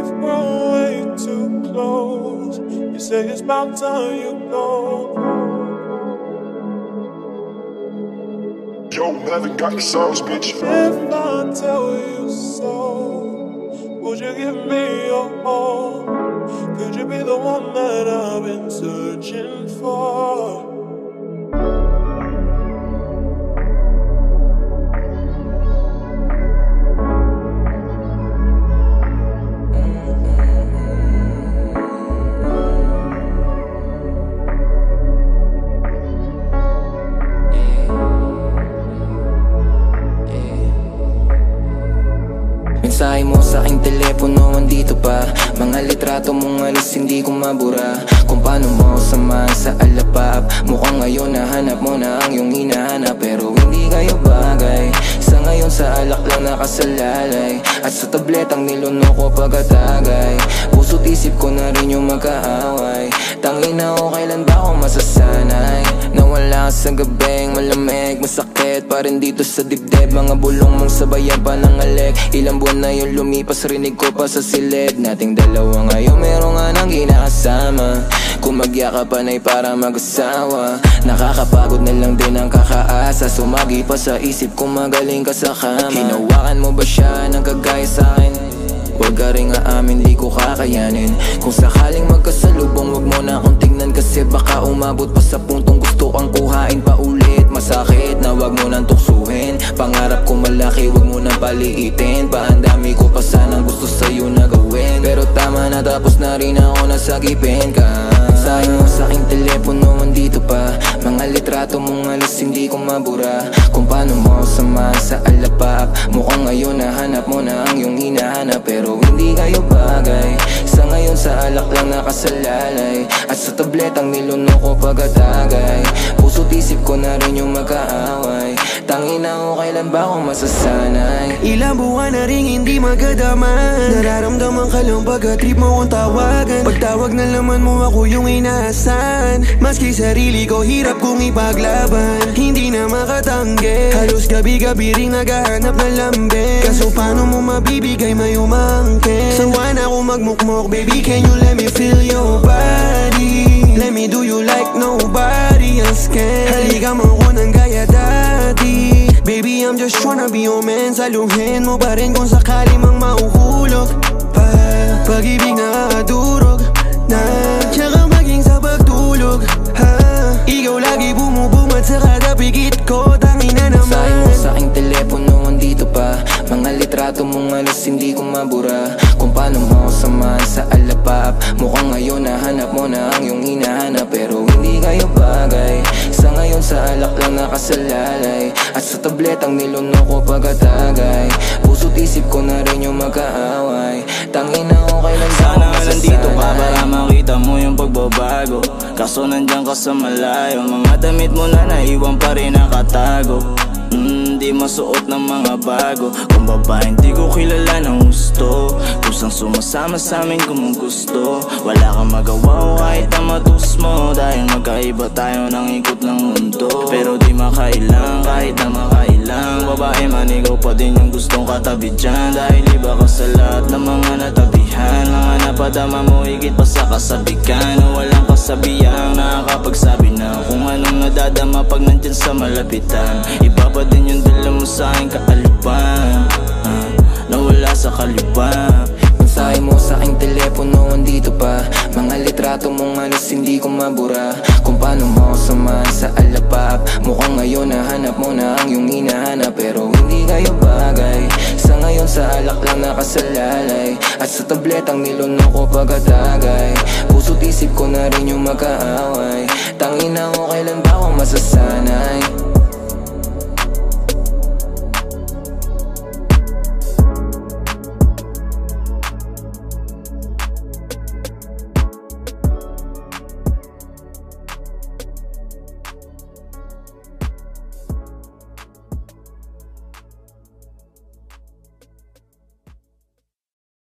We've grown way too close. You say it's about time you go. Yo, haven't got the songs, bitch. If I tell you so, would you give me your all? Could you be the one that I've been searching for? Mensahe mo sa aking telepono andito pa. Mga litrato mong alis hindi ko mabura. Kung paano mo samahan sa alapap? Mukhang ngayon nahanap mo na ang iyong hinahanap. Pero hindi kayo bagay. Sa ngayon sa alak lang nakasalalay. At sa tabletang niluno ko pagkatagay. Puso't isip ko na rin yung magkaaway. Tangin na ako kailan ba ako masasanay? Nawala sa gabing malamig Masakit pa rin dito sa dibdib Mga bulong mong sabayan pa ng alik Ilang buwan na yung lumipas Rinig ko pa sa silid. Nating dalawa ngayon meron nga nang ginakasama Kung magyakapan ay para mag-asawa. Nakakapagod na lang din ang kakaasa. Sumagi pa sa isip kung magaling ka sa kama. Hinawakan mo ba siya ng kagaya sa akin? Huwag ka rin aamin, di ko kakayanin. Kung sakaling magkasalubong, wag mo na akong tingnan Kasi baka umabot pa sa puntong gusto kang kuhain pa ulit paliitin Pa. Ang dami ko pa sanang gusto sa'yo na gawin. Pero tama na tapos na rin ako nasagipin ka. Mensahe mo sa aking telepono, andito pa. Mga litrato mong alis, hindi ko mabura. Kung paano mo samahan sa alapap. Mukhang ngayon nahanap mo na ang iyong hinahanap. Pero hindi kayo bagay. Sa ngayon sa alak lang nakasalalay. At sa tabletang niluno ko pagkatagay Puso't isip ko na rin yung magkaaway Tangin na ako kailan ba ako masasanay? Ilang buwan na rin hindi magadaman Nararamdaman ka lang pagka-trip mo kong tawagan. Pagtawag na laman mo ako yung inaasahan. Maski sarili ko hirap kong ipaglaban. Hindi na makatanggi. Halos gabi-gabi rin naghahanap ng lambing Kaso paano mo mabibigay may umangkin Sawa na ako magmukmok Baby can you let me feel your body? Let me do you like nobody else can. Halika mo ko ng gaya dati Baby I'm just tryna be your man. Saluhin mo pa rin kung sakali mang mauhulog. Pa Pag-ibig na kadurog na. Tsaka maging sa pagtulog ha? Ikaw lagi bumubumat sa kada pigit ko. Tangina Mensahe mo naman sa aking telepono, andito pa. Mga litrato mong alis, hindi ko mabura. Kung paano mo samahan sa alapap? Mukhang ngayon nahanap mo na ang iyong hinahanap Pero hindi kayo bagay. Sa ngayon nakasalalay. At sa tabletang niluno ko pagkatagay Puso't isip ko na rin yung magkaaway Tangin na ako kailan ako Sana nga nandito ka para makita mo yung pagbabago. Kaso nandyan ka sa malayo Mga damit mo na naiwan pa rin nakatago. Mm, di masuot ng mga bago. Kung babae hindi ko kilala ng gusto. Kusang sumasama sa amin kung gusto. Wala kang magawa o kahit magkaiba tayo ng ikot ng mundo. Pero di makailang kahit na makailang. Babae man ikaw pa din yung gustong katabi dyan. Dahil iba ka sa lahat ng mga natabihan. Mga napadama mo higit pa sa kasabikan O walang kasabihang nakakapagsabi na Kung anong nadadama pag nandyan sa malapitan. Iba pa din yung dala mo sa aking kaalipan. Ah, Nawala sa kalipan Mensahe mo sa aking telepono, andito pa. Mga litrato mong alis, hindi ko mabura. Kung paano mo samahan sa alapap. Mukhang ngayon nahanap mo na ang iyong hinahanap. Pero hindi kayo bagay. Sa ngayon sa alak lang nakasalalay. At sa tabletang niluno ko pagkatagay. Puso't isip ko na rin yung magkaaway Tangin na ako kailan ba ako masasanay